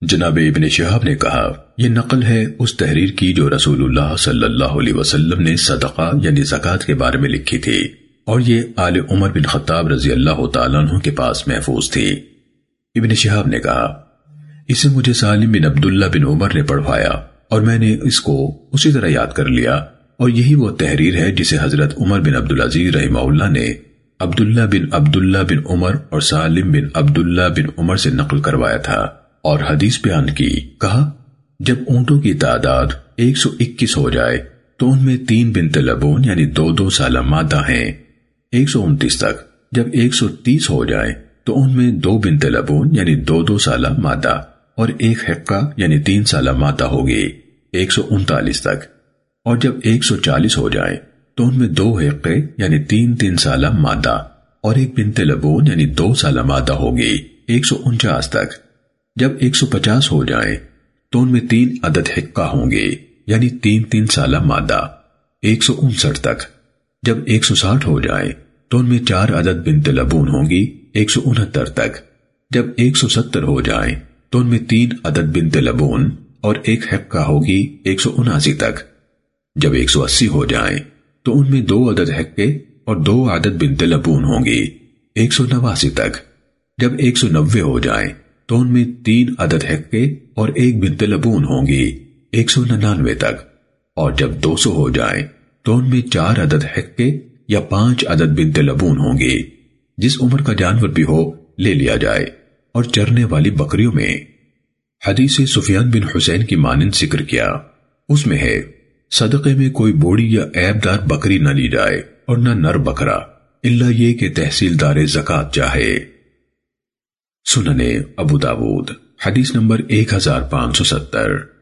جناب ابن شہاب نے کہا، یہ نقل ہے اس تحریر کی جو رسول اللہ صلی اللہ علیہ وسلم نے صدقہ یعنی زکاة کے بارے میں لکھی تھی، اور یہ آل عمر بن خطاب رضی اللہ تعالیٰ عنہ کے پاس محفوظ تھی۔ ابن شہاب نے کہا، اسے مجھے سالم بن عبداللہ بن عمر نے پڑھوایا، اور میں نے اس کو اسی طرح یاد کر لیا۔ اور یہی وہ تحریر ہے جسے حضرت عمر بن عبدالعزیز رحمہ اللہ نے عبداللہ بن عبداللہ بن عمر اور سالم بن عبداللہ بن عمر سے نقل کروایا تھا۔ اور حدیث بیان کی، کہا، جب اونٹوں کی تعداد ایک سو اکیس ہو جائے، تو ان میں تین بنت لبون یعنی دو دو سالہ مادہ ہیں۔ ایک سو انتیس تک، جب ایک سو تیس ہو جائے، تو ان میں دو بنت لبون یعنی دو دو سالہ مادہ اور ایک حقہ یعنی تین سالہ مادہ ہوگی۔ ایک سو انتالیس تک۔ اور جب ایک سو چالیس ہو جائے، تو ان میں دو حقے یعنی تین تین سالہ مادہ اور ایک بنت لبون یعنی دو سالہ مادہ ہوگی۔ ایک سو انچاس تک۔ جب ایک سو پچاس ہو جائیں تو ان میں تین عدد حقہ ہوں گے یعنی تین تین سالہ مادہ، ایک سو انسٹھ تک۔ جب ایک سو ساٹھ ہو جائیں تو ان میں چار عدد بنت لبون ہوں گی، ایک سو انہتر تک۔ جب ایک سو ستر ہو جائیں تو ان میں تین عدد بنت لبون اور ایک حقہ ہوگی ایک سو اناسی تک۔ جب ایک سو اسی ہو جائیں تو ان میں دو عدد حقے اور دو عدد بنت لبون ہوں گی، ایک سو نواسی تک۔ جب ایک سو نوے ہو جائیں تو ان میں تین عدد حقے اور ایک بنت لبون ہوں گی، ایک سو ننانوے تک۔ اور جب دو سو ہو جائیں تو ان میں چار عدد حقے یا پانچ عدد بنت لبون ہوں گی۔ جس عمر کا جانور بھی ہو، لے لیا جائے۔ اور چرنے والی بکریوں میں۔ حدیث سفیان بن حسین کی مانند ذکر کیا۔ اس میں ہے، صدقے میں کوئی بوڑی یا عیب دار بکری نہ لی جائے اور نہ نر بکرا اللہ یہ کہ تحصیلدار زکات چاہے۔ سننے ابو داود حدیث نمبر 1570